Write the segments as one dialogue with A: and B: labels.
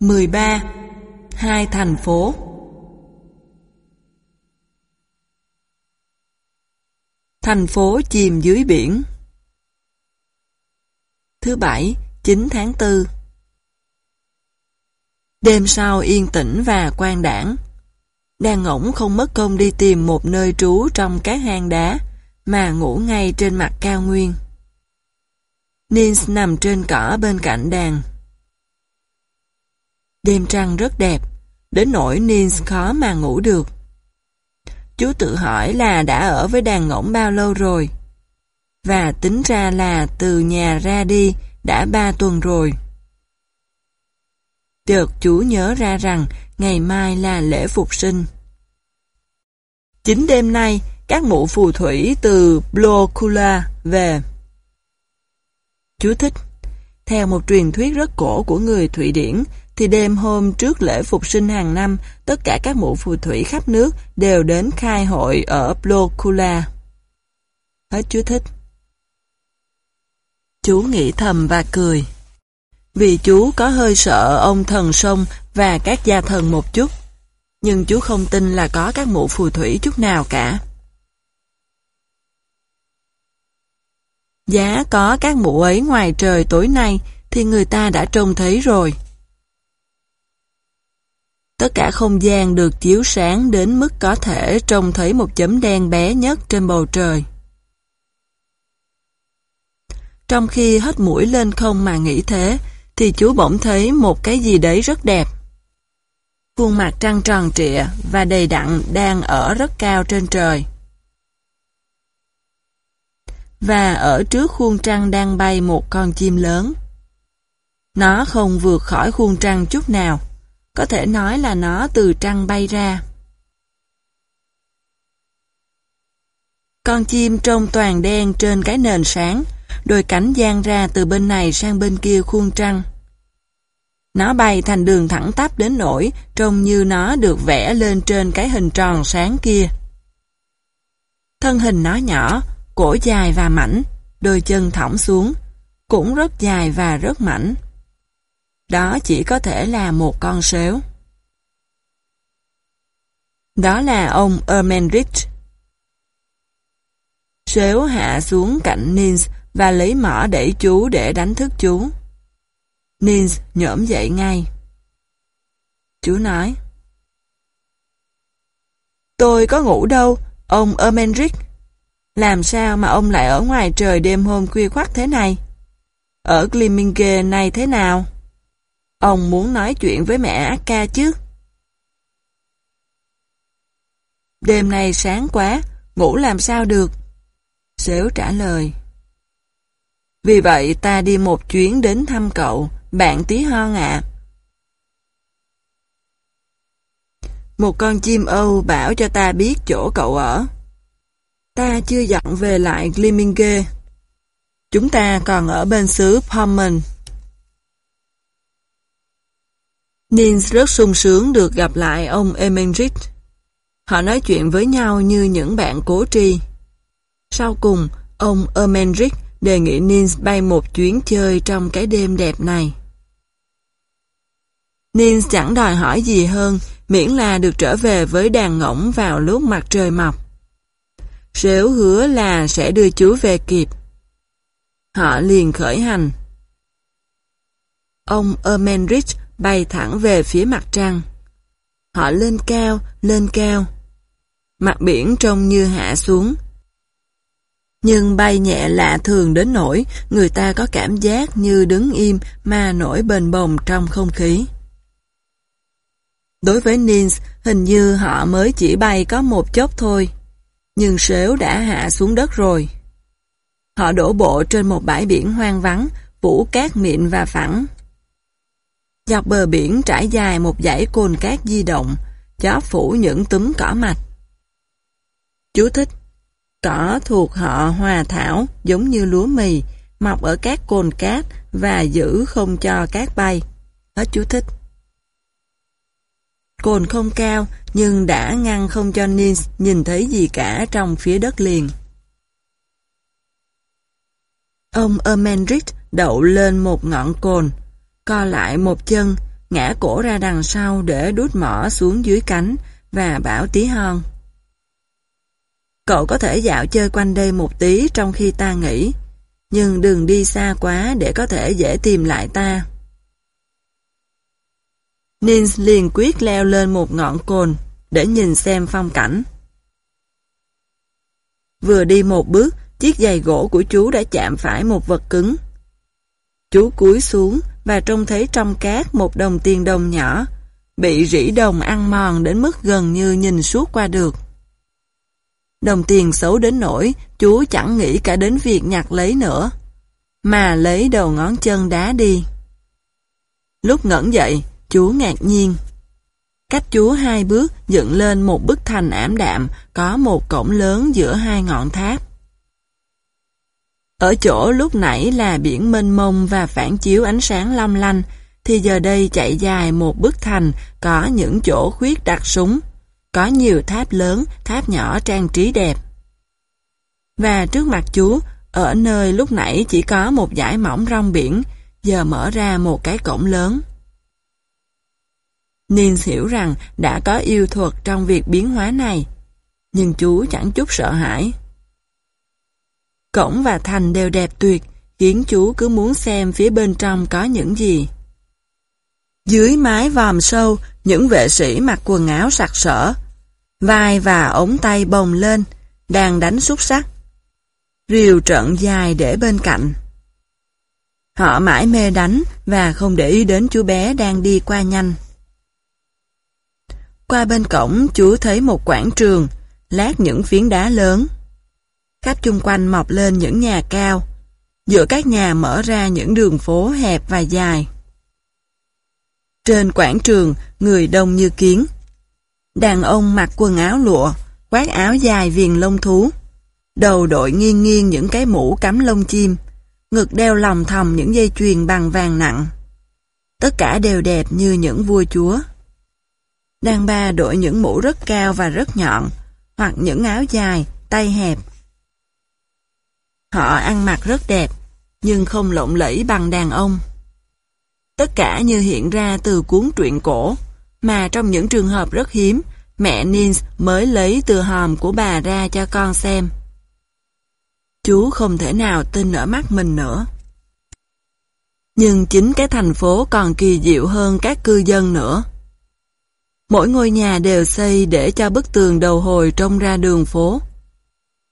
A: 13. Hai thành phố Thành phố chìm dưới biển Thứ bảy, 9 tháng 4 Đêm sau yên tĩnh và quan đảng Đàn ngỗng không mất công đi tìm một nơi trú trong các hang đá mà ngủ ngay trên mặt cao nguyên. Nils nằm trên cỏ bên cạnh đàn. Đêm trăng rất đẹp, đến nỗi Nins khó mà ngủ được. Chú tự hỏi là đã ở với đàn ngỗng bao lâu rồi. Và tính ra là từ nhà ra đi đã ba tuần rồi. Chợt chú nhớ ra rằng ngày mai là lễ phục sinh. Chính đêm nay, các mụ phù thủy từ Blokula về. Chú thích Theo một truyền thuyết rất cổ của người Thụy Điển, thì đêm hôm trước lễ phục sinh hàng năm, tất cả các mụ phù thủy khắp nước đều đến khai hội ở Blocula. Hết chú thích. Chú nghĩ thầm và cười. Vì chú có hơi sợ ông thần sông và các gia thần một chút. Nhưng chú không tin là có các mụ phù thủy chút nào cả. Giá có các mụ ấy ngoài trời tối nay thì người ta đã trông thấy rồi. Tất cả không gian được chiếu sáng đến mức có thể trông thấy một chấm đen bé nhất trên bầu trời. Trong khi hết mũi lên không mà nghĩ thế, thì chú bỗng thấy một cái gì đấy rất đẹp. Khuôn mặt trăng tròn trịa và đầy đặn đang ở rất cao trên trời. Và ở trước khuôn trăng đang bay một con chim lớn. Nó không vượt khỏi khuôn trăng chút nào. Có thể nói là nó từ trăng bay ra. Con chim trông toàn đen trên cái nền sáng, đôi cánh dang ra từ bên này sang bên kia khuôn trăng. Nó bay thành đường thẳng tắp đến nỗi trông như nó được vẽ lên trên cái hình tròn sáng kia. Thân hình nó nhỏ, cổ dài và mảnh, đôi chân thõng xuống, cũng rất dài và rất mảnh. Đó chỉ có thể là một con sếu. Đó là ông Ermenrich. Sếu hạ xuống cạnh Nins và lấy mỏ đẩy chú để đánh thức chú. Nins nhổm dậy ngay. Chú nói. Tôi có ngủ đâu, ông Ermenrich. Làm sao mà ông lại ở ngoài trời đêm hôm khuya khoắt thế này? Ở Glimminge này thế nào? Ông muốn nói chuyện với mẹ Ác ca chứ? Đêm nay sáng quá, ngủ làm sao được? Xếu trả lời. Vì vậy ta đi một chuyến đến thăm cậu, bạn tí hon ạ. Một con chim Âu bảo cho ta biết chỗ cậu ở. Ta chưa dặn về lại Gliminge. Chúng ta còn ở bên xứ Pommern. Nins rất sung sướng được gặp lại ông Emenrich. Họ nói chuyện với nhau như những bạn cố tri. Sau cùng, ông Emenrich đề nghị Nins bay một chuyến chơi trong cái đêm đẹp này. Nins chẳng đòi hỏi gì hơn, miễn là được trở về với đàn ngỗng vào lúc mặt trời mọc. Sếu hứa là sẽ đưa chú về kịp. Họ liền khởi hành. Ông Ermenrich bay thẳng về phía mặt trăng. Họ lên cao, lên cao. Mặt biển trông như hạ xuống. Nhưng bay nhẹ lạ thường đến nỗi người ta có cảm giác như đứng im mà nổi bền bồng trong không khí. Đối với Nins, hình như họ mới chỉ bay có một chốc thôi. Nhưng sếu đã hạ xuống đất rồi. Họ đổ bộ trên một bãi biển hoang vắng, phủ cát mịn và phẳng. Dọc bờ biển trải dài một dãy cồn cát di động, chó phủ những túm cỏ mạch. Chú thích Cỏ thuộc họ hòa thảo giống như lúa mì, mọc ở các cồn cát và giữ không cho cát bay. Hết chú thích. Cồn không cao nhưng đã ngăn không cho Nils nhìn thấy gì cả trong phía đất liền. Ông Ermenrich đậu lên một ngọn cồn, co lại một chân ngã cổ ra đằng sau để đút mỏ xuống dưới cánh và bảo tí hon. Cậu có thể dạo chơi quanh đây một tí trong khi ta nghỉ, nhưng đừng đi xa quá để có thể dễ tìm lại ta. Nins liền quyết leo lên một ngọn cồn để nhìn xem phong cảnh. Vừa đi một bước, chiếc giày gỗ của chú đã chạm phải một vật cứng. Chú cúi xuống và trông thấy trong cát một đồng tiền đồng nhỏ, bị rỉ đồng ăn mòn đến mức gần như nhìn suốt qua được. Đồng tiền xấu đến nỗi chú chẳng nghĩ cả đến việc nhặt lấy nữa, mà lấy đầu ngón chân đá đi. Lúc ngẩn dậy, chú ngạc nhiên. Cách chú hai bước dựng lên một bức thành ảm đạm có một cổng lớn giữa hai ngọn tháp. Ở chỗ lúc nãy là biển mênh mông và phản chiếu ánh sáng long lanh, thì giờ đây chạy dài một bức thành có những chỗ khuyết đặt súng, có nhiều tháp lớn, tháp nhỏ trang trí đẹp. Và trước mặt chú, ở nơi lúc nãy chỉ có một dải mỏng rong biển, giờ mở ra một cái cổng lớn. Nins hiểu rằng đã có yêu thuật trong việc biến hóa này, nhưng chú chẳng chút sợ hãi. Cổng và thành đều đẹp tuyệt, khiến chú cứ muốn xem phía bên trong có những gì. Dưới mái vòm sâu, những vệ sĩ mặc quần áo sặc sỡ, vai và ống tay bồng lên, đang đánh xúc sắc. Rìu trận dài để bên cạnh. Họ mãi mê đánh và không để ý đến chú bé đang đi qua nhanh. Qua bên cổng, chú thấy một quảng trường, lát những phiến đá lớn. Khắp chung quanh mọc lên những nhà cao. Giữa các nhà mở ra những đường phố hẹp và dài. Trên quảng trường, người đông như kiến. Đàn ông mặc quần áo lụa, khoác áo dài viền lông thú. Đầu đội nghiêng nghiêng những cái mũ cắm lông chim, ngực đeo lòng thòng những dây chuyền bằng vàng nặng. Tất cả đều đẹp như những vua chúa. Đàn bà đội những mũ rất cao và rất nhọn, hoặc những áo dài, tay hẹp. Họ ăn mặc rất đẹp, nhưng không lộng lẫy bằng đàn ông. Tất cả như hiện ra từ cuốn truyện cổ, mà trong những trường hợp rất hiếm, mẹ Nins mới lấy từ hòm của bà ra cho con xem. Chú không thể nào tin ở mắt mình nữa. Nhưng chính cái thành phố còn kỳ diệu hơn các cư dân nữa. Mỗi ngôi nhà đều xây để cho bức tường đầu hồi trông ra đường phố.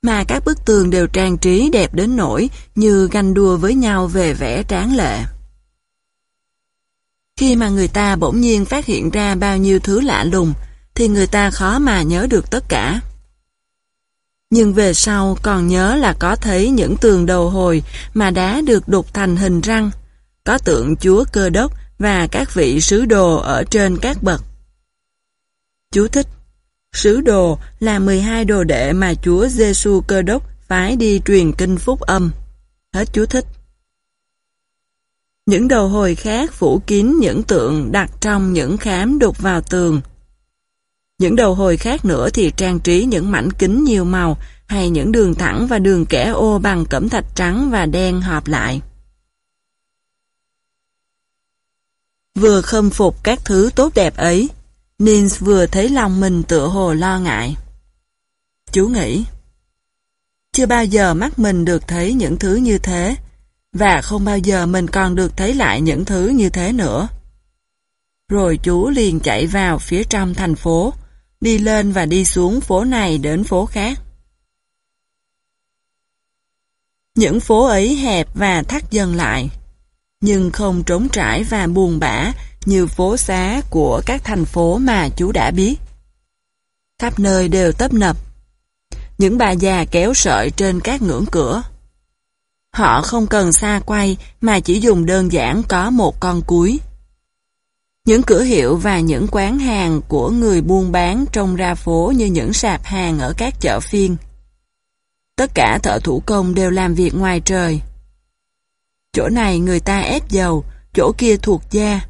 A: Mà các bức tường đều trang trí đẹp đến nỗi như ganh đua với nhau về vẻ tráng lệ. Khi mà người ta bỗng nhiên phát hiện ra bao nhiêu thứ lạ lùng, thì người ta khó mà nhớ được tất cả. Nhưng về sau còn nhớ là có thấy những tường đầu hồi mà đá được đục thành hình răng, có tượng chúa cơ đốc và các vị sứ đồ ở trên các bậc. Chú thích Sứ đồ là 12 đồ đệ mà Chúa Giêsu Cơ Đốc phái đi truyền kinh phúc âm. Hết chú thích. Những đầu hồi khác phủ kín những tượng đặt trong những khám đục vào tường. Những đầu hồi khác nữa thì trang trí những mảnh kính nhiều màu hay những đường thẳng và đường kẻ ô bằng cẩm thạch trắng và đen hợp lại. Vừa khâm phục các thứ tốt đẹp ấy, Nins vừa thấy lòng mình tựa hồ lo ngại. Chú nghĩ, chưa bao giờ mắt mình được thấy những thứ như thế, và không bao giờ mình còn được thấy lại những thứ như thế nữa. Rồi chú liền chạy vào phía trong thành phố, đi lên và đi xuống phố này đến phố khác. Những phố ấy hẹp và thắt dần lại, nhưng không trống trải và buồn bã như phố xá của các thành phố mà chú đã biết. Khắp nơi đều tấp nập. Những bà già kéo sợi trên các ngưỡng cửa. Họ không cần xa quay mà chỉ dùng đơn giản có một con cuối. Những cửa hiệu và những quán hàng của người buôn bán trông ra phố như những sạp hàng ở các chợ phiên. Tất cả thợ thủ công đều làm việc ngoài trời. Chỗ này người ta ép dầu, chỗ kia thuộc da,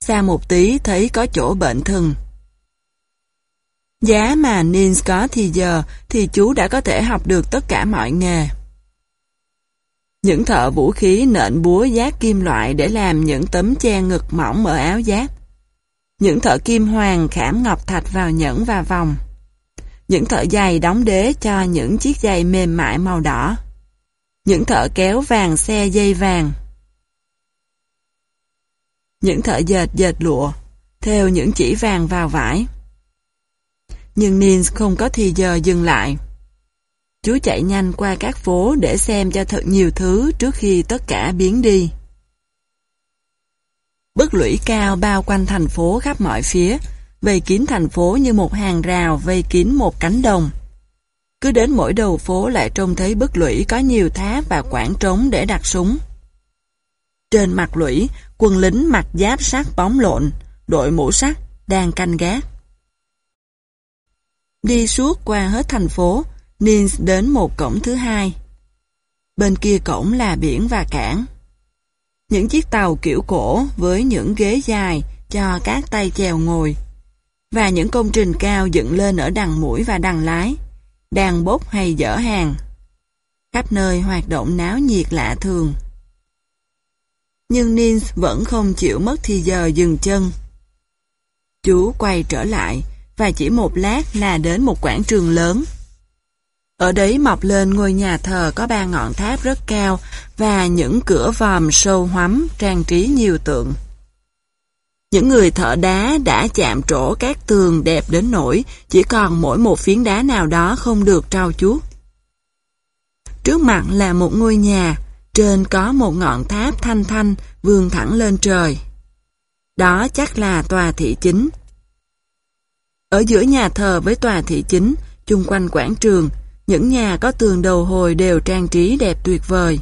A: Xa một tí thấy có chỗ bệnh thừng. Giá mà Nins có thì giờ thì chú đã có thể học được tất cả mọi nghề. Những thợ vũ khí nện búa giác kim loại để làm những tấm che ngực mỏng ở áo giáp. Những thợ kim hoàng khảm ngọc thạch vào nhẫn và vòng. Những thợ giày đóng đế cho những chiếc giày mềm mại màu đỏ. Những thợ kéo vàng xe dây vàng. Những thợ dệt dệt lụa, theo những chỉ vàng vào vải. Nhưng Nins không có thì giờ dừng lại. Chú chạy nhanh qua các phố để xem cho thật nhiều thứ trước khi tất cả biến đi. Bức lũy cao bao quanh thành phố khắp mọi phía, vây kín thành phố như một hàng rào vây kín một cánh đồng. Cứ đến mỗi đầu phố lại trông thấy bức lũy có nhiều tháp và quảng trống để đặt súng. Trên mặt lũy, quân lính mặc giáp sát bóng lộn, đội mũ sắt, đang canh gác. Đi suốt qua hết thành phố, Nins đến một cổng thứ hai. Bên kia cổng là biển và cảng. Những chiếc tàu kiểu cổ với những ghế dài cho các tay chèo ngồi. Và những công trình cao dựng lên ở đằng mũi và đằng lái, đang bốc hay dỡ hàng. Khắp nơi hoạt động náo nhiệt lạ thường. Nhưng Nins vẫn không chịu mất thì giờ dừng chân. Chú quay trở lại, và chỉ một lát là đến một quảng trường lớn. Ở đấy mọc lên ngôi nhà thờ có ba ngọn tháp rất cao và những cửa vòm sâu hoắm trang trí nhiều tượng. Những người thợ đá đã chạm trổ các tường đẹp đến nỗi chỉ còn mỗi một phiến đá nào đó không được trao chuốt. Trước mặt là một ngôi nhà, trên có một ngọn tháp thanh thanh vươn thẳng lên trời. Đó chắc là tòa thị chính. Ở giữa nhà thờ với tòa thị chính, chung quanh quảng trường, những nhà có tường đầu hồi đều trang trí đẹp tuyệt vời.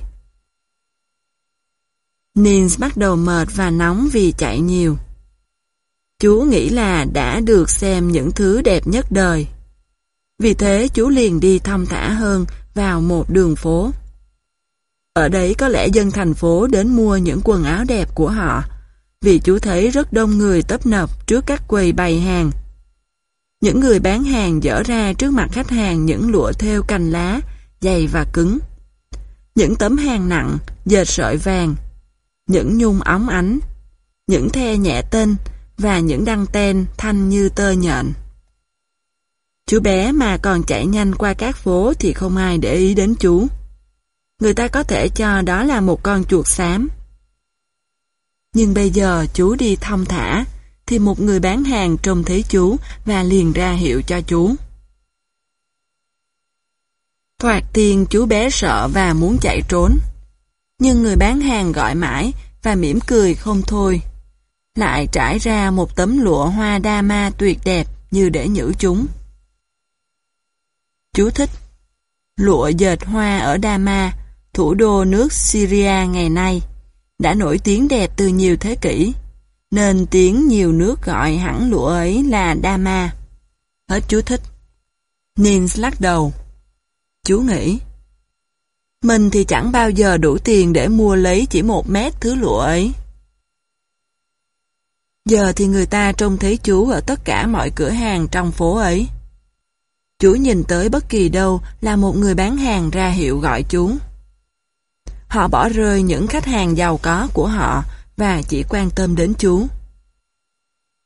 A: Nins bắt đầu mệt và nóng vì chạy nhiều. Chú nghĩ là đã được xem những thứ đẹp nhất đời. Vì thế chú liền đi thong thả hơn vào một đường phố. Ở đấy có lẽ dân thành phố đến mua những quần áo đẹp của họ, vì chú thấy rất đông người tấp nập trước các quầy bày hàng những người bán hàng dở ra trước mặt khách hàng những lụa theo cành lá, dày và cứng. Những tấm hàng nặng, dệt sợi vàng, những nhung óng ánh, những the nhẹ tên và những đăng tên thanh như tơ nhện. Chú bé mà còn chạy nhanh qua các phố thì không ai để ý đến chú. Người ta có thể cho đó là một con chuột xám. Nhưng bây giờ chú đi thong thả, thì một người bán hàng trông thấy chú và liền ra hiệu cho chú. Thoạt tiên chú bé sợ và muốn chạy trốn. Nhưng người bán hàng gọi mãi và mỉm cười không thôi. Lại trải ra một tấm lụa hoa đa ma tuyệt đẹp như để nhử chúng. Chú thích Lụa dệt hoa ở Đama, thủ đô nước Syria ngày nay, đã nổi tiếng đẹp từ nhiều thế kỷ nên tiếng nhiều nước gọi hẳn lụa ấy là Dama. Hết chú thích. Nins lắc đầu. Chú nghĩ, mình thì chẳng bao giờ đủ tiền để mua lấy chỉ một mét thứ lụa ấy. Giờ thì người ta trông thấy chú ở tất cả mọi cửa hàng trong phố ấy. Chú nhìn tới bất kỳ đâu là một người bán hàng ra hiệu gọi chú. Họ bỏ rơi những khách hàng giàu có của họ và chỉ quan tâm đến chú.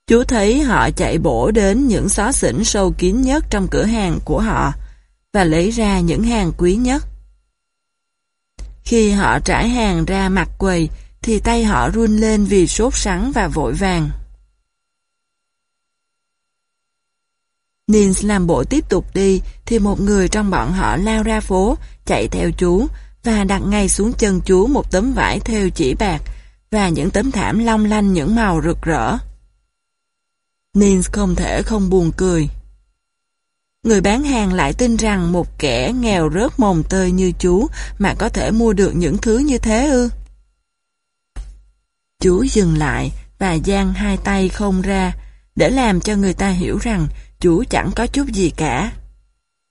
A: Chú thấy họ chạy bổ đến những xó xỉnh sâu kín nhất trong cửa hàng của họ và lấy ra những hàng quý nhất. Khi họ trải hàng ra mặt quầy, thì tay họ run lên vì sốt sắng và vội vàng. Nins làm bộ tiếp tục đi, thì một người trong bọn họ lao ra phố, chạy theo chú và đặt ngay xuống chân chúa một tấm vải theo chỉ bạc và những tấm thảm long lanh những màu rực rỡ. Nins không thể không buồn cười. Người bán hàng lại tin rằng một kẻ nghèo rớt mồng tơi như chú mà có thể mua được những thứ như thế ư. Chú dừng lại và giang hai tay không ra, để làm cho người ta hiểu rằng chú chẳng có chút gì cả.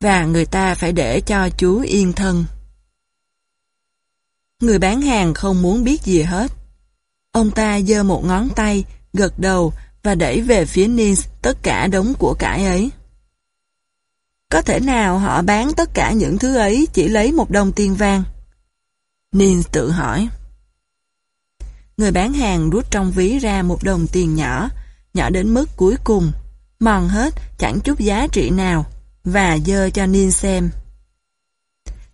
A: Và người ta phải để cho chú yên thân. Người bán hàng không muốn biết gì hết. Ông ta giơ một ngón tay, gật đầu và đẩy về phía Nils tất cả đống của cải ấy. Có thể nào họ bán tất cả những thứ ấy chỉ lấy một đồng tiền vàng? Nils tự hỏi. Người bán hàng rút trong ví ra một đồng tiền nhỏ nhỏ đến mức cuối cùng, mòn hết, chẳng chút giá trị nào, và dơ cho Nils xem.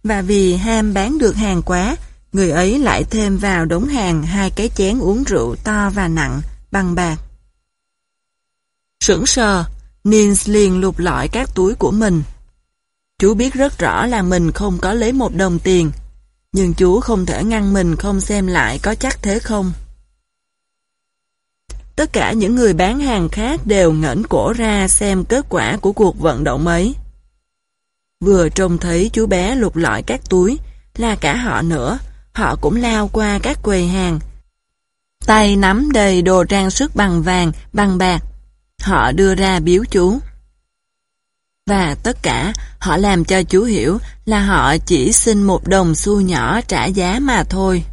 A: Và vì ham bán được hàng quá, người ấy lại thêm vào đống hàng hai cái chén uống rượu to và nặng, bằng bạc. Sững sờ, Nins liền lục lọi các túi của mình. Chú biết rất rõ là mình không có lấy một đồng tiền, nhưng chú không thể ngăn mình không xem lại có chắc thế không. Tất cả những người bán hàng khác đều ngẩng cổ ra xem kết quả của cuộc vận động ấy. Vừa trông thấy chú bé lục lọi các túi, là cả họ nữa, họ cũng lao qua các quầy hàng. Tay nắm đầy đồ trang sức bằng vàng, bằng bạc. Họ đưa ra biếu chú. Và tất cả họ làm cho chú hiểu là họ chỉ xin một đồng xu nhỏ trả giá mà thôi.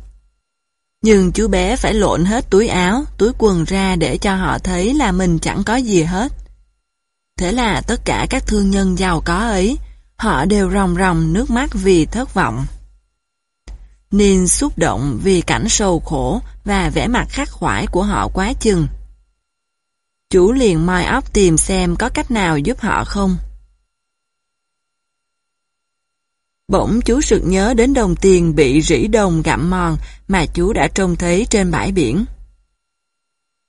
A: Nhưng chú bé phải lộn hết túi áo, túi quần ra để cho họ thấy là mình chẳng có gì hết. Thế là tất cả các thương nhân giàu có ấy, họ đều ròng ròng nước mắt vì thất vọng nên xúc động vì cảnh sầu khổ và vẻ mặt khắc khoải của họ quá chừng. Chú liền moi óc tìm xem có cách nào giúp họ không. Bỗng chú sực nhớ đến đồng tiền bị rỉ đồng gặm mòn mà chú đã trông thấy trên bãi biển.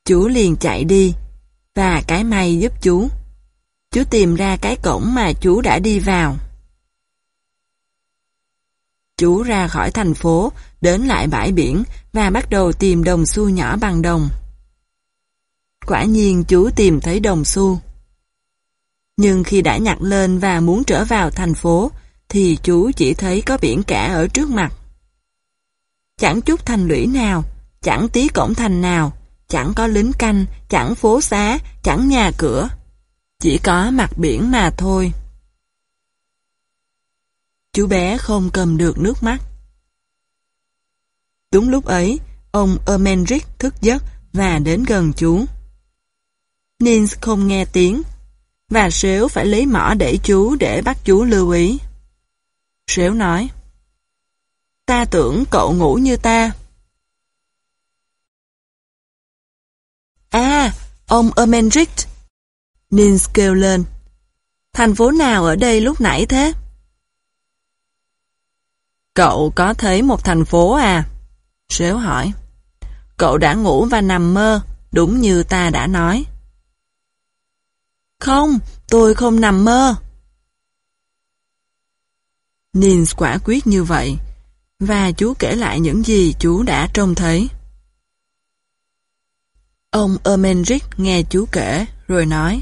A: Chú liền chạy đi, và cái may giúp chú. Chú tìm ra cái cổng mà chú đã đi vào. Chú ra khỏi thành phố, đến lại bãi biển và bắt đầu tìm đồng xu nhỏ bằng đồng. Quả nhiên chú tìm thấy đồng xu. Nhưng khi đã nhặt lên và muốn trở vào thành phố, thì chú chỉ thấy có biển cả ở trước mặt. Chẳng chút thành lũy nào, chẳng tí cổng thành nào, chẳng có lính canh, chẳng phố xá, chẳng nhà cửa. Chỉ có mặt biển mà thôi. Chú bé không cầm được nước mắt. Đúng lúc ấy, ông Ermenric thức giấc và đến gần chú. Nins không nghe tiếng, và Sếu phải lấy mỏ để chú để bắt chú lưu ý. Sếu nói, Ta tưởng cậu ngủ như ta. À, ông Ermenric. Nins kêu lên. Thành phố nào ở đây lúc nãy thế? Cậu có thấy một thành phố à? Sếu hỏi. Cậu đã ngủ và nằm mơ, đúng như ta đã nói. Không, tôi không nằm mơ. Nins quả quyết như vậy, và chú kể lại những gì chú đã trông thấy. Ông Ermenric nghe chú kể, rồi nói.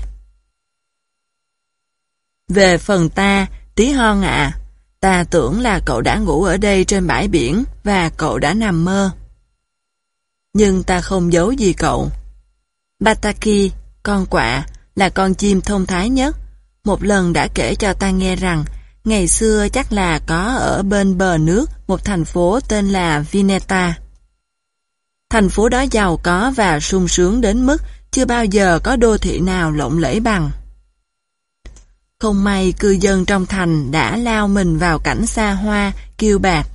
A: Về phần ta, tí hon ạ, à, ta tưởng là cậu đã ngủ ở đây trên bãi biển và cậu đã nằm mơ. Nhưng ta không giấu gì cậu. Bataki, con quạ, là con chim thông thái nhất. Một lần đã kể cho ta nghe rằng ngày xưa chắc là có ở bên bờ nước một thành phố tên là Vineta. Thành phố đó giàu có và sung sướng đến mức chưa bao giờ có đô thị nào lộng lẫy bằng. Không may cư dân trong thành đã lao mình vào cảnh xa hoa, kiêu bạc.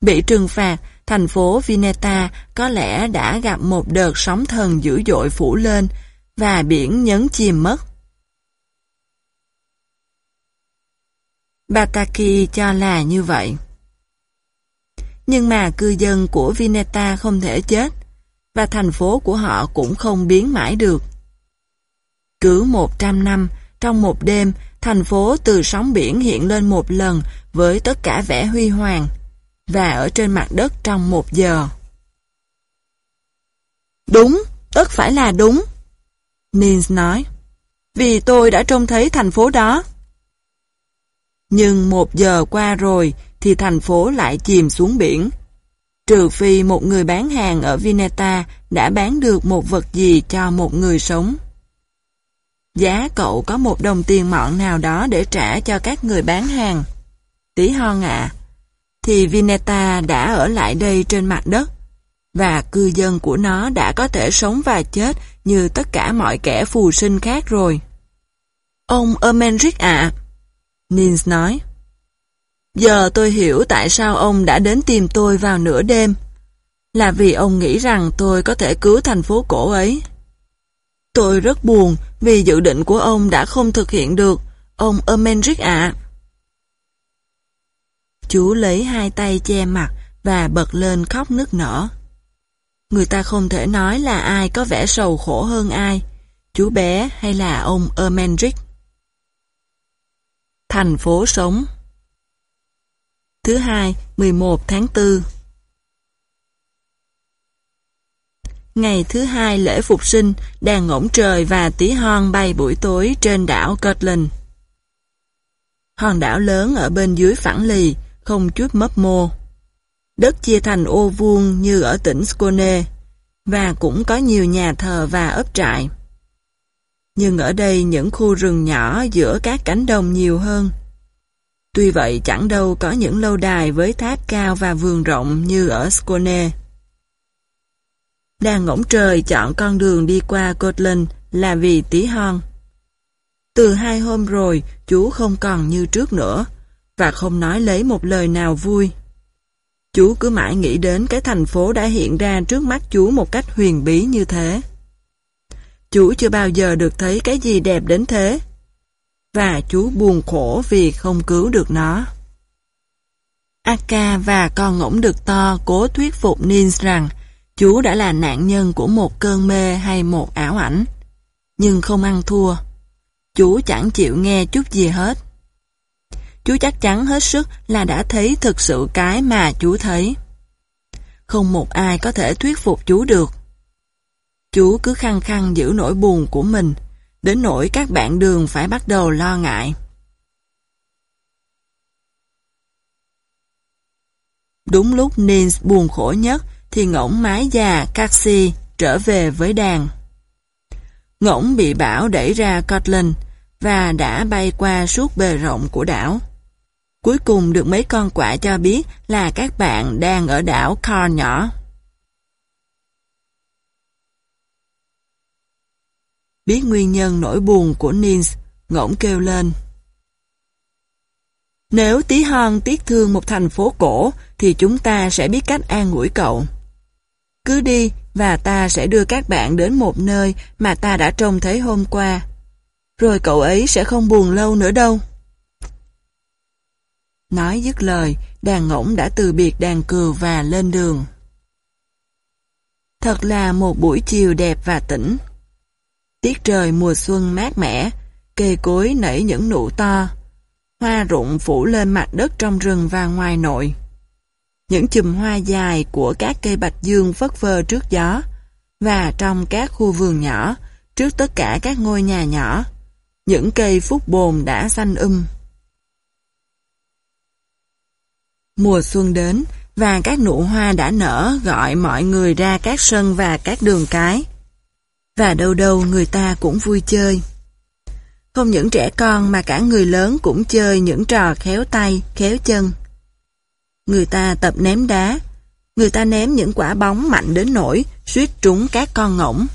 A: Bị trừng phạt, thành phố Vineta có lẽ đã gặp một đợt sóng thần dữ dội phủ lên và biển nhấn chìm mất. Bataki cho là như vậy. Nhưng mà cư dân của Vineta không thể chết, và thành phố của họ cũng không biến mãi được. Cứ 100 năm, trong một đêm, thành phố từ sóng biển hiện lên một lần với tất cả vẻ huy hoàng, và ở trên mặt đất trong một giờ. Đúng, tất phải là đúng. Nins nói, vì tôi đã trông thấy thành phố đó. Nhưng một giờ qua rồi thì thành phố lại chìm xuống biển. Trừ phi một người bán hàng ở Vineta đã bán được một vật gì cho một người sống. Giá cậu có một đồng tiền mọn nào đó để trả cho các người bán hàng. Tí hon ạ. Thì Vineta đã ở lại đây trên mặt đất. Và cư dân của nó đã có thể sống và chết như tất cả mọi kẻ phù sinh khác rồi. Ông Ermenric ạ. Nins nói. Giờ tôi hiểu tại sao ông đã đến tìm tôi vào nửa đêm. Là vì ông nghĩ rằng tôi có thể cứu thành phố cổ ấy. Tôi rất buồn vì dự định của ông đã không thực hiện được, ông Ermenric ạ. Chú lấy hai tay che mặt và bật lên khóc nức nở. Người ta không thể nói là ai có vẻ sầu khổ hơn ai, chú bé hay là ông Ermenric. Thành phố sống Thứ hai, 11 tháng 4 Ngày thứ hai lễ phục sinh, đàn ngỗng trời và tí hon bay buổi tối trên đảo Cortland. Hòn đảo lớn ở bên dưới phẳng lì, không chút mấp mô. Đất chia thành ô vuông như ở tỉnh Skåne, và cũng có nhiều nhà thờ và ấp trại. Nhưng ở đây những khu rừng nhỏ giữa các cánh đồng nhiều hơn. Tuy vậy chẳng đâu có những lâu đài với tháp cao và vườn rộng như ở Skåne. Đàn ngỗng trời chọn con đường đi qua Cortland là vì tí hon. Từ hai hôm rồi, chú không còn như trước nữa, và không nói lấy một lời nào vui. Chú cứ mãi nghĩ đến cái thành phố đã hiện ra trước mắt chú một cách huyền bí như thế. Chú chưa bao giờ được thấy cái gì đẹp đến thế. Và chú buồn khổ vì không cứu được nó. Aka và con ngỗng được to cố thuyết phục Nins rằng chú đã là nạn nhân của một cơn mê hay một ảo ảnh. Nhưng không ăn thua. Chú chẳng chịu nghe chút gì hết. Chú chắc chắn hết sức là đã thấy thực sự cái mà chú thấy. Không một ai có thể thuyết phục chú được. Chú cứ khăng khăng giữ nỗi buồn của mình, đến nỗi các bạn đường phải bắt đầu lo ngại. Đúng lúc Nils buồn khổ nhất thì ngỗng mái già Caxi trở về với đàn. Ngỗng bị bão đẩy ra Cortland và đã bay qua suốt bề rộng của đảo. Cuối cùng được mấy con quạ cho biết là các bạn đang ở đảo Car nhỏ. Biết nguyên nhân nỗi buồn của Nins, ngỗng kêu lên. Nếu tí hon tiếc thương một thành phố cổ, thì chúng ta sẽ biết cách an ủi cậu. Cứ đi và ta sẽ đưa các bạn đến một nơi mà ta đã trông thấy hôm qua. Rồi cậu ấy sẽ không buồn lâu nữa đâu. Nói dứt lời, đàn ngỗng đã từ biệt đàn cừu và lên đường. Thật là một buổi chiều đẹp và tĩnh. Tiết trời mùa xuân mát mẻ, cây cối nảy những nụ to, hoa rụng phủ lên mặt đất trong rừng và ngoài nội. Những chùm hoa dài của các cây bạch dương phất phơ trước gió, và trong các khu vườn nhỏ, trước tất cả các ngôi nhà nhỏ, những cây phúc bồn đã xanh um. Mùa xuân đến, và các nụ hoa đã nở gọi mọi người ra các sân và các đường cái. Và đâu đâu người ta cũng vui chơi. Không những trẻ con mà cả người lớn cũng chơi những trò khéo tay, khéo chân. Người ta tập ném đá, người ta ném những quả bóng mạnh đến nỗi suýt trúng các con ngỗng.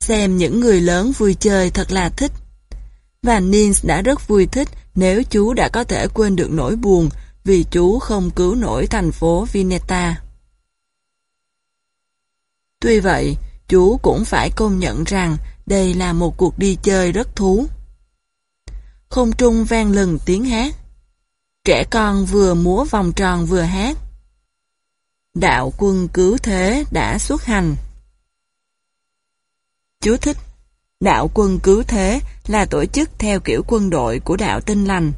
A: Xem những người lớn vui chơi thật là thích. Và Nins đã rất vui thích nếu chú đã có thể quên được nỗi buồn vì chú không cứu nổi thành phố Vineta. Tuy vậy, chú cũng phải công nhận rằng đây là một cuộc đi chơi rất thú. Không trung vang lừng tiếng hát. Trẻ con vừa múa vòng tròn vừa hát. Đạo quân cứu thế đã xuất hành. Chú thích Đạo quân cứu thế là tổ chức theo kiểu quân đội của đạo tinh lành,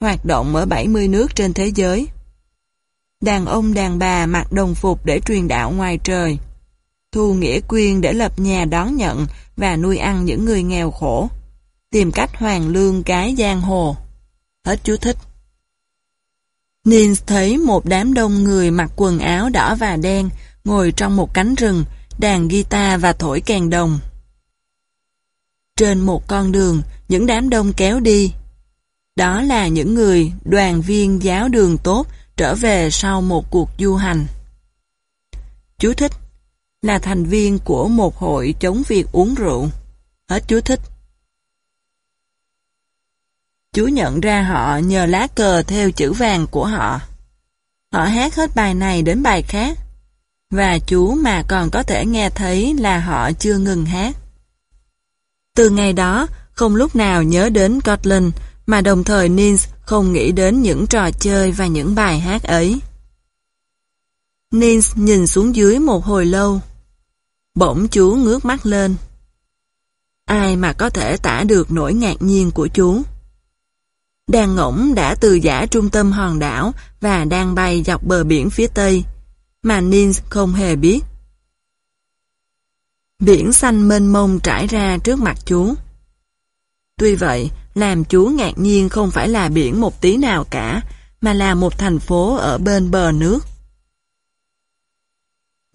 A: hoạt động ở 70 nước trên thế giới. Đàn ông đàn bà mặc đồng phục để truyền đạo ngoài trời, thu nghĩa quyên để lập nhà đón nhận và nuôi ăn những người nghèo khổ, tìm cách hoàn lương cái giang hồ. Hết chú thích. Nils thấy một đám đông người mặc quần áo đỏ và đen ngồi trong một cánh rừng, đàn guitar và thổi kèn đồng. Trên một con đường, những đám đông kéo đi. Đó là những người đoàn viên giáo đường tốt trở về sau một cuộc du hành. Chú thích là thành viên của một hội chống việc uống rượu. Hết chú thích. Chú nhận ra họ nhờ lá cờ theo chữ vàng của họ. Họ hát hết bài này đến bài khác. và chú mà còn có thể nghe thấy là họ chưa ngừng hát. Từ ngày đó, không lúc nào nhớ đến Scotland, mà đồng thời Nins không nghĩ đến những trò chơi và những bài hát ấy. Nins nhìn xuống dưới một hồi lâu. Bỗng chú ngước mắt lên. Ai mà có thể tả được nỗi ngạc nhiên của chú. Đàn ngỗng đã từ giả trung tâm hòn đảo và đang bay dọc bờ biển phía tây, mà Nins không hề biết. Biển xanh mênh mông trải ra trước mặt chú. Tuy vậy, làm chú ngạc nhiên không phải là biển một tí nào cả, mà là một thành phố ở bên bờ nước.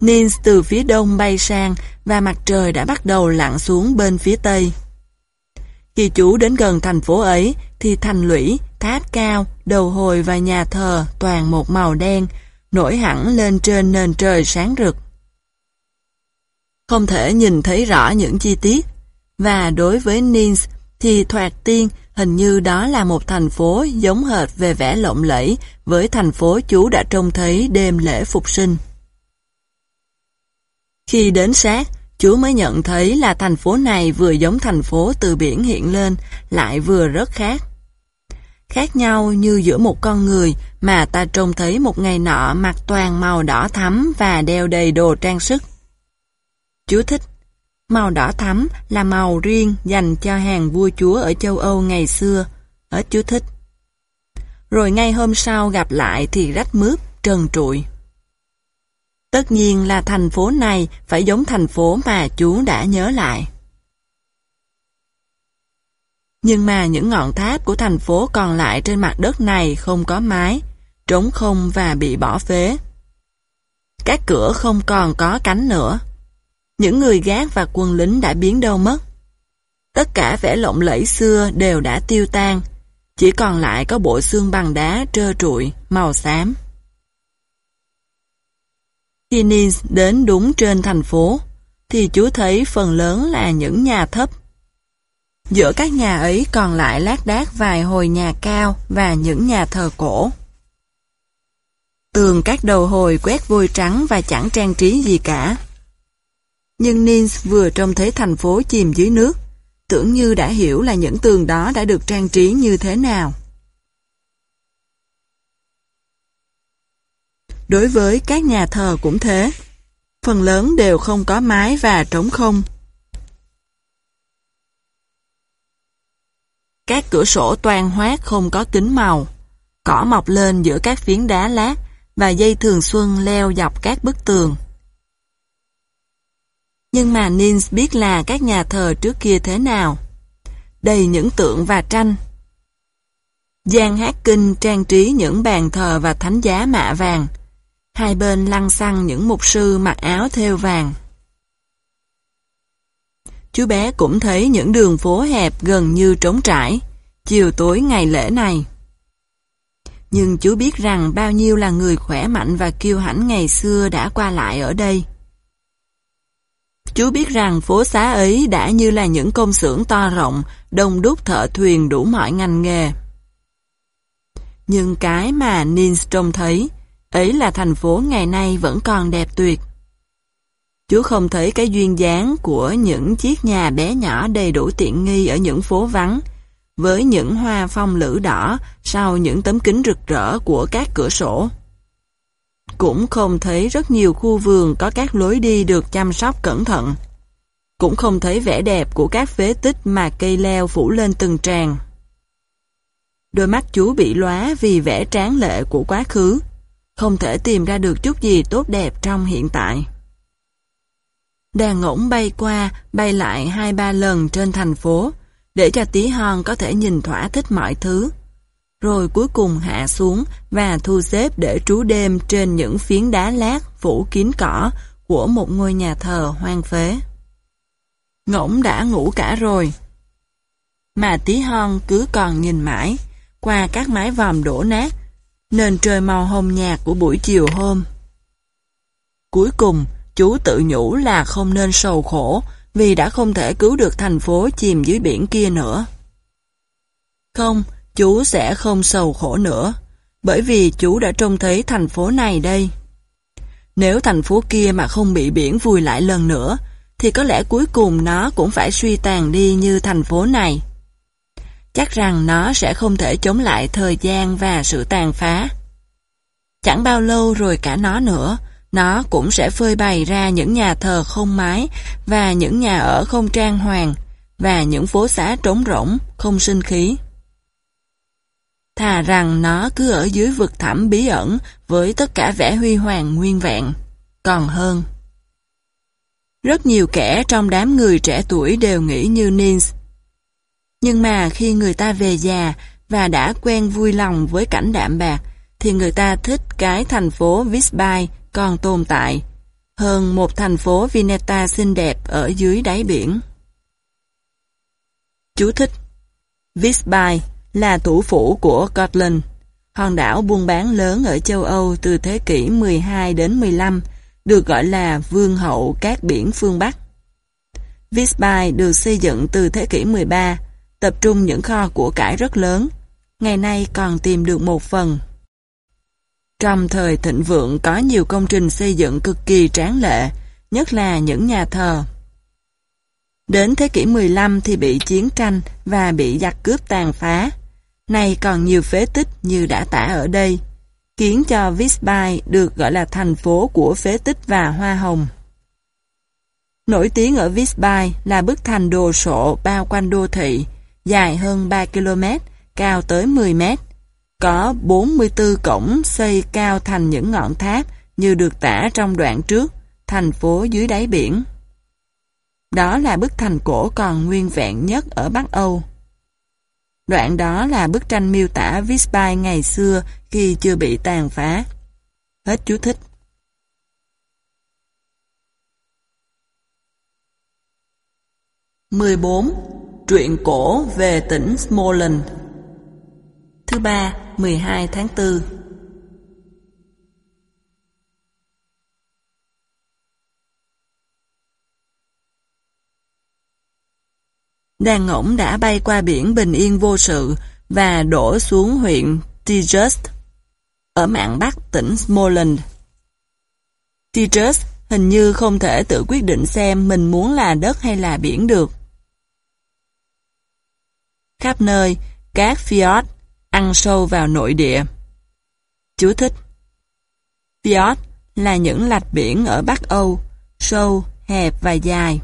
A: Nins từ phía đông bay sang và mặt trời đã bắt đầu lặn xuống bên phía tây. Khi chú đến gần thành phố ấy thì thành lũy, tháp cao, đầu hồi và nhà thờ toàn một màu đen, nổi hẳn lên trên nền trời sáng rực. Không thể nhìn thấy rõ những chi tiết, và đối với Nins thì thoạt tiên hình như đó là một thành phố giống hệt về vẻ lộng lẫy với thành phố chú đã trông thấy đêm lễ phục sinh. Khi đến sát, chú mới nhận thấy là thành phố này vừa giống thành phố từ biển hiện lên, lại vừa rất khác. Khác nhau như giữa một con người mà ta trông thấy một ngày nọ mặc toàn màu đỏ thắm và đeo đầy đồ trang sức. Chú thích Màu đỏ thắm là màu riêng dành cho hàng vua chúa ở châu Âu ngày xưa. Hết chú thích. Rồi ngay hôm sau gặp lại thì rách mướp, trần trụi. Tất nhiên là thành phố này phải giống thành phố mà chú đã nhớ lại. Nhưng mà những ngọn tháp của thành phố còn lại trên mặt đất này không có mái, trống không và bị bỏ phế. Các cửa không còn có cánh nữa. Những người gác và quân lính đã biến đâu mất. Tất cả vẻ lộng lẫy xưa đều đã tiêu tan, chỉ còn lại có bộ xương bằng đá trơ trụi, màu xám. Khi Nins đến đúng trên thành phố, thì chú thấy phần lớn là những nhà thấp. Giữa các nhà ấy còn lại lác đác vài hồi nhà cao và những nhà thờ cổ. Tường các đầu hồi quét vôi trắng và chẳng trang trí gì cả. Nhưng Nins vừa trông thấy thành phố chìm dưới nước, tưởng như đã hiểu là những tường đó đã được trang trí như thế nào. Đối với các nhà thờ cũng thế, phần lớn đều không có mái và trống không. Các cửa sổ toàn hoác không có kính màu, cỏ mọc lên giữa các phiến đá lát và dây thường xuân leo dọc các bức tường. Nhưng mà Nins biết là các nhà thờ trước kia thế nào. Đầy những tượng và tranh. Giang hát kinh trang trí những bàn thờ và thánh giá mạ vàng. Hai bên lăng xăng những mục sư mặc áo thêu vàng. Chú bé cũng thấy những đường phố hẹp gần như trống trải, chiều tối ngày lễ này. Nhưng chú biết rằng bao nhiêu là người khỏe mạnh và kiêu hãnh ngày xưa đã qua lại ở đây. Chú biết rằng phố xá ấy đã như là những công xưởng to rộng, đông đúc thợ thuyền đủ mọi ngành nghề. Nhưng cái mà Nins trông thấy, ấy là thành phố ngày nay vẫn còn đẹp tuyệt. Chú không thấy cái duyên dáng của những chiếc nhà bé nhỏ đầy đủ tiện nghi ở những phố vắng, với những hoa phong lữ đỏ sau những tấm kính rực rỡ của các cửa sổ. Cũng không thấy rất nhiều khu vườn có các lối đi được chăm sóc cẩn thận. Cũng không thấy vẻ đẹp của các phế tích mà cây leo phủ lên từng tràng. Đôi mắt chú bị lóa vì vẻ tráng lệ của quá khứ, không thể tìm ra được chút gì tốt đẹp trong hiện tại. Đàn ngỗng bay qua, bay lại hai ba lần trên thành phố, để cho tí hon có thể nhìn thỏa thích mọi thứ rồi cuối cùng hạ xuống và thu xếp để trú đêm trên những phiến đá lát phủ kín cỏ của một ngôi nhà thờ hoang phế. Ngỗng đã ngủ cả rồi. Mà tí hon cứ còn nhìn mãi, qua các mái vòm đổ nát, nền trời màu hồng nhạt của buổi chiều hôm. Cuối cùng, chú tự nhủ là không nên sầu khổ vì đã không thể cứu được thành phố chìm dưới biển kia nữa. Không, chú sẽ không sầu khổ nữa, bởi vì chú đã trông thấy thành phố này đây. Nếu thành phố kia mà không bị biển vùi lại lần nữa, thì có lẽ cuối cùng nó cũng phải suy tàn đi như thành phố này. Chắc rằng nó sẽ không thể chống lại thời gian và sự tàn phá. Chẳng bao lâu rồi cả nó nữa, nó cũng sẽ phơi bày ra những nhà thờ không mái và những nhà ở không trang hoàng và những phố xá trống rỗng, không sinh khí. Thà rằng nó cứ ở dưới vực thẳm bí ẩn với tất cả vẻ huy hoàng nguyên vẹn, còn hơn. Rất nhiều kẻ trong đám người trẻ tuổi đều nghĩ như Nins. Nhưng mà khi người ta về già và đã quen vui lòng với cảnh đạm bạc, thì người ta thích cái thành phố Visby còn tồn tại, hơn một thành phố Vineta xinh đẹp ở dưới đáy biển. Chú thích Visby là thủ phủ của Scotland, hòn đảo buôn bán lớn ở châu Âu từ thế kỷ 12 đến 15, được gọi là vương hậu các biển phương Bắc. Visby được xây dựng từ thế kỷ 13, tập trung những kho của cải rất lớn, ngày nay còn tìm được một phần. Trong thời thịnh vượng có nhiều công trình xây dựng cực kỳ tráng lệ, nhất là những nhà thờ. Đến thế kỷ 15 thì bị chiến tranh và bị giặc cướp tàn phá. Này còn nhiều phế tích như đã tả ở đây, khiến cho Visby được gọi là thành phố của phế tích và hoa hồng. Nổi tiếng ở Visby là bức thành đồ sộ bao quanh đô thị, dài hơn 3 km, cao tới 10 m. Có 44 cổng xây cao thành những ngọn tháp như được tả trong đoạn trước, thành phố dưới đáy biển. Đó là bức thành cổ còn nguyên vẹn nhất ở Bắc Âu. Đoạn đó là bức tranh miêu tả Visby ngày xưa khi chưa bị tàn phá. Hết chú thích. mười bốn Truyện cổ về tỉnh Smolensk Thứ ba, 12 tháng 4 Đàn ngỗng đã bay qua biển bình yên vô sự và đổ xuống huyện Tijust ở mạn bắc tỉnh Smolensk. Tijust hình như không thể tự quyết định xem mình muốn là đất hay là biển được. Khắp nơi, các fjord ăn sâu vào nội địa. Chú thích Fjord là những lạch biển ở Bắc Âu, sâu, hẹp và dài.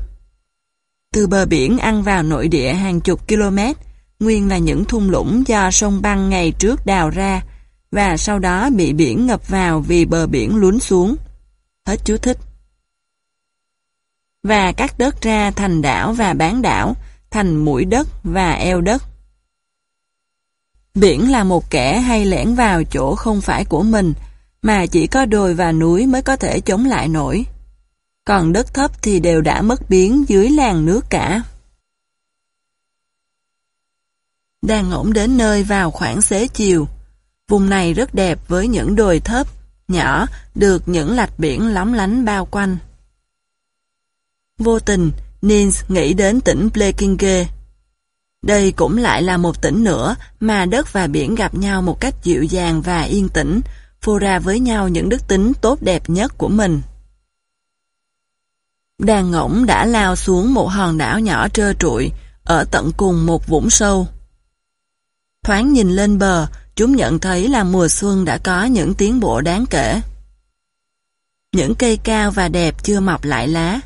A: Từ bờ biển ăn vào nội địa hàng chục km, nguyên là những thung lũng do sông băng ngày trước đào ra, và sau đó bị biển ngập vào vì bờ biển lún xuống. Hết chú thích. Và cắt đất ra thành đảo và bán đảo, thành mũi đất và eo đất. Biển là một kẻ hay lẻn vào chỗ không phải của mình, mà chỉ có đồi và núi mới có thể chống lại nổi. Còn đất thấp thì đều đã mất biến dưới làn nước cả. Đang ổn đến nơi vào khoảng xế chiều. Vùng này rất đẹp với những đồi thấp, nhỏ, được những lạch biển lóng lánh bao quanh. Vô tình, Nins nghĩ đến tỉnh Blekinge, đây cũng lại là một tỉnh nữa mà đất và biển gặp nhau một cách dịu dàng và yên tĩnh, phô ra với nhau những đức tính tốt đẹp nhất của mình. Đàn ngỗng đã lao xuống một hòn đảo nhỏ trơ trụi, ở tận cùng một vũng sâu. Thoáng nhìn lên bờ, chúng nhận thấy là mùa xuân đã có những tiến bộ đáng kể. Những cây cao và đẹp chưa mọc lại lá,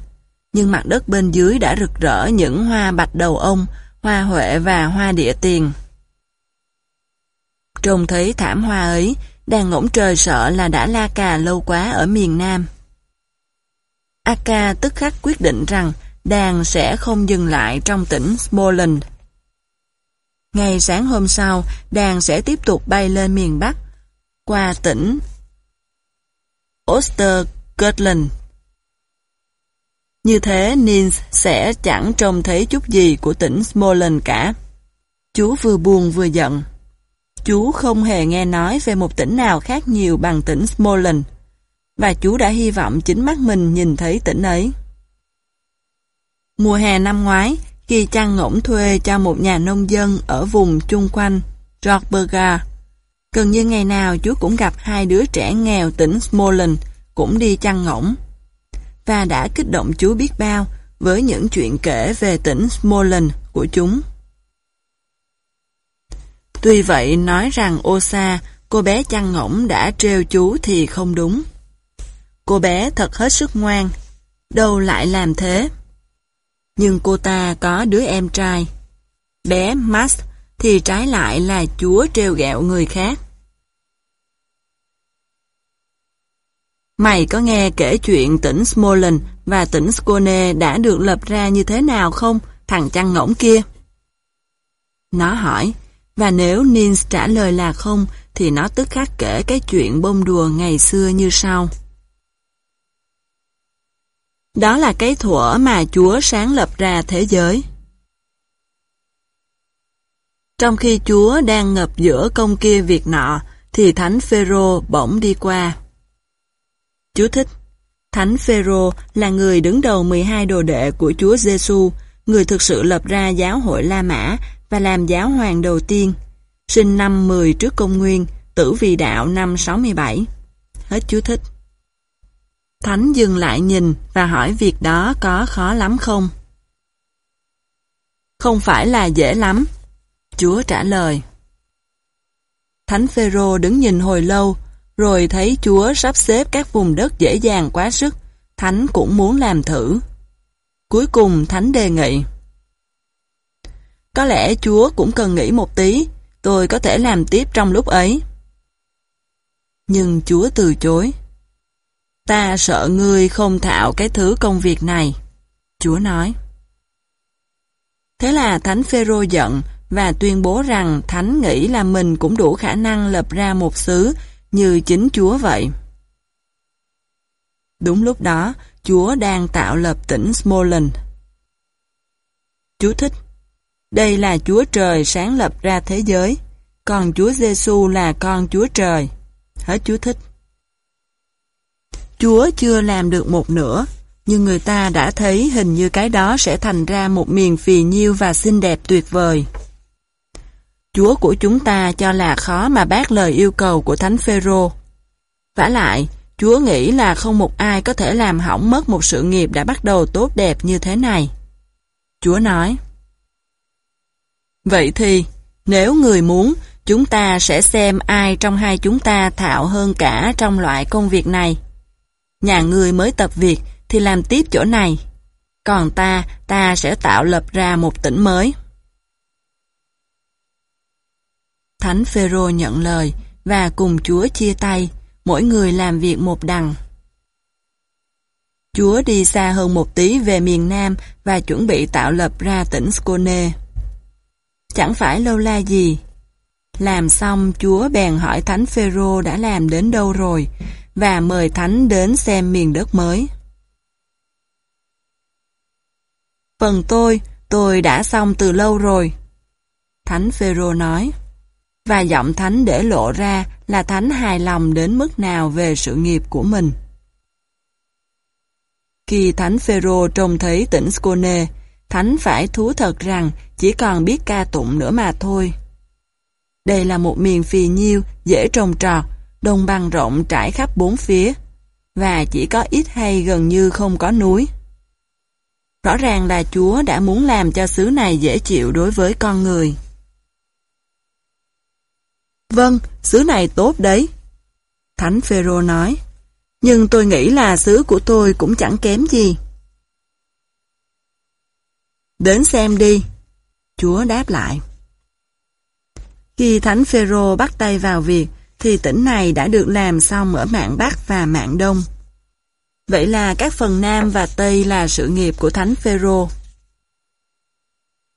A: nhưng mặt đất bên dưới đã rực rỡ những hoa bạch đầu ông, hoa huệ và hoa địa tiền. Trông thấy thảm hoa ấy, đàn ngỗng trời sợ là đã la cà lâu quá ở miền Nam. Aka tức khắc quyết định rằng đàn sẽ không dừng lại trong tỉnh Smolensk. Ngày sáng hôm sau, đàn sẽ tiếp tục bay lên miền Bắc, qua tỉnh Ostergötland. Như thế Nins sẽ chẳng trông thấy chút gì của tỉnh Smolensk cả. Chú vừa buồn vừa giận. Chú không hề nghe nói về một tỉnh nào khác nhiều bằng tỉnh Smolensk. Và chú đã hy vọng chính mắt mình nhìn thấy tỉnh ấy. Mùa hè năm ngoái, khi chăn ngỗng thuê cho một nhà nông dân ở vùng chung quanh Rockberga, gần như ngày nào chú cũng gặp hai đứa trẻ nghèo tỉnh Smolensk cũng đi chăn ngỗng và đã kích động chú biết bao với những chuyện kể về tỉnh Smolensk của chúng. Tuy vậy nói rằng Osa, cô bé chăn ngỗng đã trêu chú thì không đúng. Cô bé thật hết sức ngoan, đâu lại làm thế. Nhưng cô ta có đứa em trai. Bé Max thì trái lại là chúa trêu ghẹo người khác. Mày có nghe kể chuyện tỉnh Smolensk và tỉnh Skone đã được lập ra như thế nào không, thằng chăn ngỗng kia? Nó hỏi, và nếu Nins trả lời là không, thì nó tức khắc kể cái chuyện bông đùa ngày xưa như sau. Đó là cái thuở mà Chúa sáng lập ra thế giới. Trong khi Chúa đang ngập giữa công kia việc nọ, thì Thánh Phêrô bỗng đi qua. Chú thích Thánh Phêrô là người đứng đầu 12 đồ đệ của Chúa Giêsu, người thực sự lập ra giáo hội La Mã và làm giáo hoàng đầu tiên. Sinh năm 10 trước công nguyên, tử vì đạo năm 67. Hết chú thích. Thánh dừng lại nhìn và hỏi việc đó có khó lắm không? Không phải là dễ lắm. Chúa trả lời. Thánh Phêrô đứng nhìn hồi lâu, rồi thấy Chúa sắp xếp các vùng đất dễ dàng quá sức, Thánh cũng muốn làm thử. Cuối cùng Thánh đề nghị. Có lẽ Chúa cũng cần nghĩ một tí, tôi có thể làm tiếp trong lúc ấy. Nhưng Chúa từ chối. Ta sợ ngươi không thạo cái thứ công việc này. Chúa nói. Thế là Thánh Phêrô giận và tuyên bố rằng Thánh nghĩ là mình cũng đủ khả năng lập ra một xứ như chính Chúa vậy. Đúng lúc đó, Chúa đang tạo lập tỉnh Smolensk. Chú thích Đây là Chúa Trời sáng lập ra thế giới, còn Chúa Giêsu là con Chúa Trời. Hết chú thích. Chúa chưa làm được một nửa, nhưng người ta đã thấy hình như cái đó sẽ thành ra một miền phì nhiêu và xinh đẹp tuyệt vời. Chúa của chúng ta cho là khó mà bác lời yêu cầu của Thánh Phêrô. vả lại, Chúa nghĩ là không một ai có thể làm hỏng mất một sự nghiệp đã bắt đầu tốt đẹp như thế này. Chúa nói, Vậy thì, nếu người muốn, chúng ta sẽ xem ai trong hai chúng ta thạo hơn cả trong loại công việc này. Nhà người mới tập việc thì làm tiếp chỗ này. Còn ta, ta sẽ tạo lập ra một tỉnh mới. Thánh Phêrô nhận lời và cùng Chúa chia tay, mỗi người làm việc một đằng. Chúa đi xa hơn một tí về miền Nam và chuẩn bị tạo lập ra tỉnh Skone. Chẳng phải lâu la gì. Làm xong Chúa bèn hỏi Thánh Phêrô đã làm đến đâu rồi và mời Thánh đến xem miền đất mới. Phần tôi, tôi đã xong từ lâu rồi. Thánh Phêrô nói và giọng Thánh để lộ ra là Thánh hài lòng đến mức nào về sự nghiệp của mình. Khi Thánh Phêrô trông thấy tỉnh Skone, Thánh phải thú thật rằng chỉ còn biết ca tụng nữa mà thôi. Đây là một miền phì nhiêu, dễ trồng trọt, đồng bằng rộng trải khắp bốn phía, và chỉ có ít hay gần như không có núi. Rõ ràng là Chúa đã muốn làm cho xứ này dễ chịu đối với con người. Vâng, xứ này tốt đấy. Thánh Phêrô nói. Nhưng tôi nghĩ là xứ của tôi cũng chẳng kém gì. Đến xem đi. Chúa đáp lại. Khi Thánh Phêrô bắt tay vào việc, thì tỉnh này đã được làm xong ở mạng Bắc và mạng Đông. Vậy là các phần Nam và Tây là sự nghiệp của Thánh Phêrô.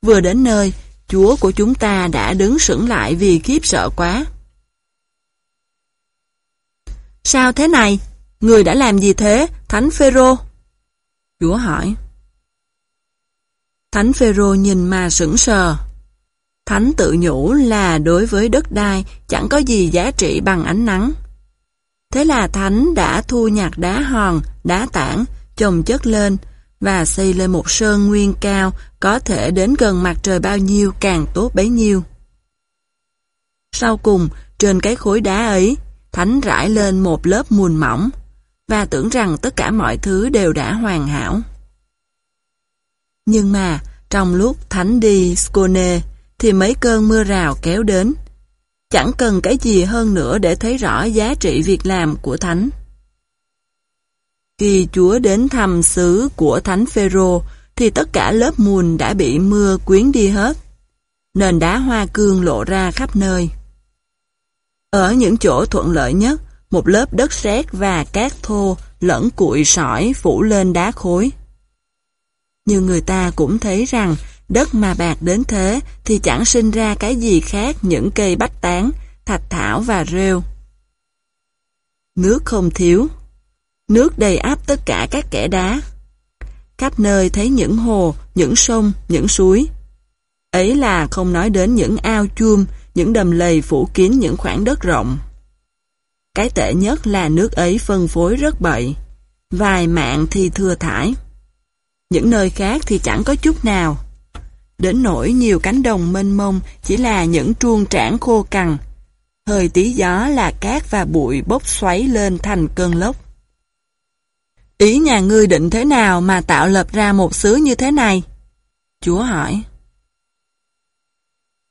A: Vừa đến nơi, Chúa của chúng ta đã đứng sững lại vì khiếp sợ quá. Sao thế này? Người đã làm gì thế, Thánh Phêrô? Chúa hỏi. Thánh Phêrô nhìn mà sững sờ. Thánh tự nhủ là đối với đất đai chẳng có gì giá trị bằng ánh nắng. Thế là Thánh đã thu nhặt đá hòn, đá tảng, chồng chất lên, và xây lên một sơn nguyên cao có thể đến gần mặt trời bao nhiêu càng tốt bấy nhiêu. Sau cùng, trên cái khối đá ấy, Thánh rải lên một lớp mùn mỏng, và tưởng rằng tất cả mọi thứ đều đã hoàn hảo. Nhưng mà, trong lúc Thánh đi Skone, thì mấy cơn mưa rào kéo đến. Chẳng cần cái gì hơn nữa để thấy rõ giá trị việc làm của Thánh. Khi Chúa đến thăm xứ của Thánh Phêrô thì tất cả lớp mùn đã bị mưa quyến đi hết. Nền đá hoa cương lộ ra khắp nơi. Ở những chỗ thuận lợi nhất, một lớp đất sét và cát thô lẫn cuội sỏi phủ lên đá khối. Nhưng người ta cũng thấy rằng đất mà bạc đến thế thì chẳng sinh ra cái gì khác những cây bách tán, thạch thảo và rêu. Nước không thiếu. Nước đầy áp tất cả các kẻ đá. Khắp nơi thấy những hồ, những sông, những suối. Ấy là không nói đến những ao chuông, những đầm lầy phủ kín những khoảng đất rộng. Cái tệ nhất là nước ấy phân phối rất bậy, vài mạng thì thừa thải. Những nơi khác thì chẳng có chút nào. Đến nỗi nhiều cánh đồng mênh mông chỉ là những truông trảng khô cằn. Hơi tí gió là cát và bụi bốc xoáy lên thành cơn lốc. Ý nhà ngươi định thế nào mà tạo lập ra một xứ như thế này? Chúa hỏi.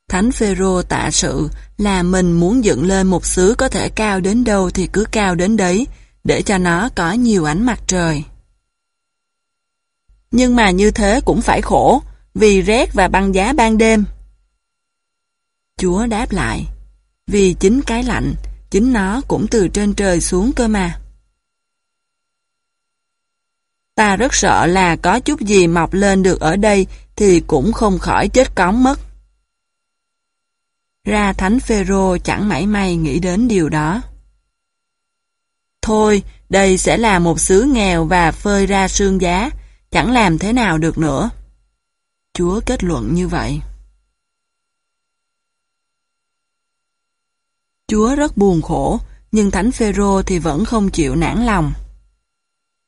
A: Thánh Phêrô tạ sự là mình muốn dựng lên một xứ có thể cao đến đâu thì cứ cao đến đấy, để cho nó có nhiều ánh mặt trời. Nhưng mà như thế cũng phải khổ, vì rét và băng giá ban đêm. Chúa đáp lại, vì chính cái lạnh, chính nó cũng từ trên trời xuống cơ mà. Ta rất sợ là có chút gì mọc lên được ở đây thì cũng không khỏi chết cóng mất. Ra Thánh Phêrô chẳng mảy may nghĩ đến điều đó. Thôi, đây sẽ là một xứ nghèo và phơi ra sương giá, chẳng làm thế nào được nữa. Chúa kết luận như vậy. Chúa rất buồn khổ, nhưng Thánh Phêrô thì vẫn không chịu nản lòng.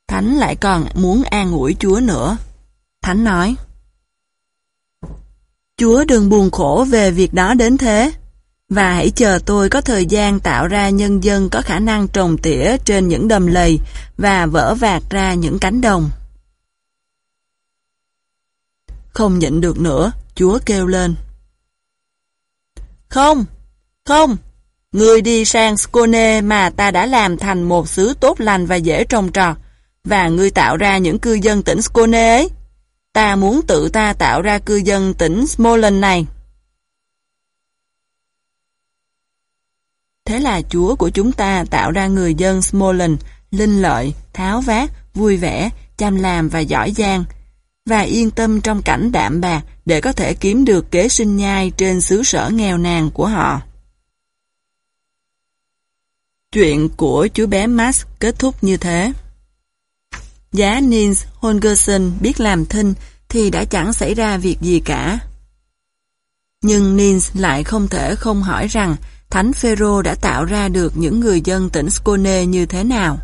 A: Thánh lại còn muốn an ủi Chúa nữa. Thánh nói, Chúa đừng buồn khổ về việc đó đến thế, và hãy chờ tôi có thời gian tạo ra nhân dân có khả năng trồng tỉa trên những đầm lầy và vỡ vạt ra những cánh đồng. Không nhịn được nữa, Chúa kêu lên. Không, không, người đi sang Skone mà ta đã làm thành một xứ tốt lành và dễ trồng trọt, và ngươi tạo ra những cư dân tỉnh Skone ấy. Ta muốn tự ta tạo ra cư dân tỉnh Smolen này. Thế là Chúa của chúng ta tạo ra người dân Smolen, linh lợi, tháo vát, vui vẻ, chăm làm và giỏi giang, và yên tâm trong cảnh đạm bạc để có thể kiếm được kế sinh nhai trên xứ sở nghèo nàn của họ. Chuyện của chú bé Max kết thúc như thế. Giá Nils Holgersen biết làm thinh thì đã chẳng xảy ra việc gì cả. Nhưng Nils lại không thể không hỏi rằng Thánh Phêrô đã tạo ra được những người dân tỉnh Skåne như thế nào.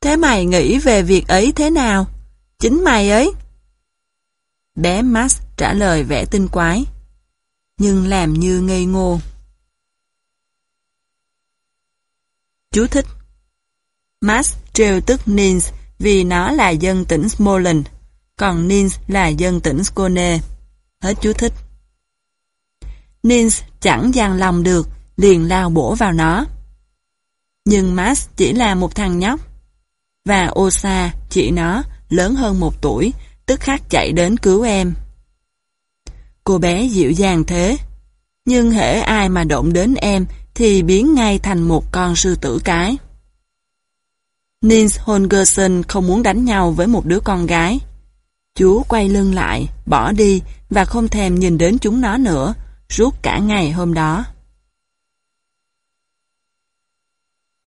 A: Thế mày nghĩ về việc ấy thế nào? Chính mày ấy. Bé Max trả lời vẻ tinh quái, nhưng làm như ngây ngô. Chú thích Max trêu tức Nins vì nó là dân tỉnh Smolens, còn Nins là dân tỉnh Skone. Hết chú thích. Nins chẳng dàn lòng được, liền lao bổ vào nó. Nhưng Max chỉ là một thằng nhóc. Và Osa, chị nó, lớn hơn một tuổi, tức khắc chạy đến cứu em. Cô bé dịu dàng thế, nhưng hễ ai mà động đến em thì biến ngay thành một con sư tử cái. Nils Holgersen không muốn đánh nhau với một đứa con gái. Chú quay lưng lại, bỏ đi và không thèm nhìn đến chúng nó nữa, suốt cả ngày hôm đó.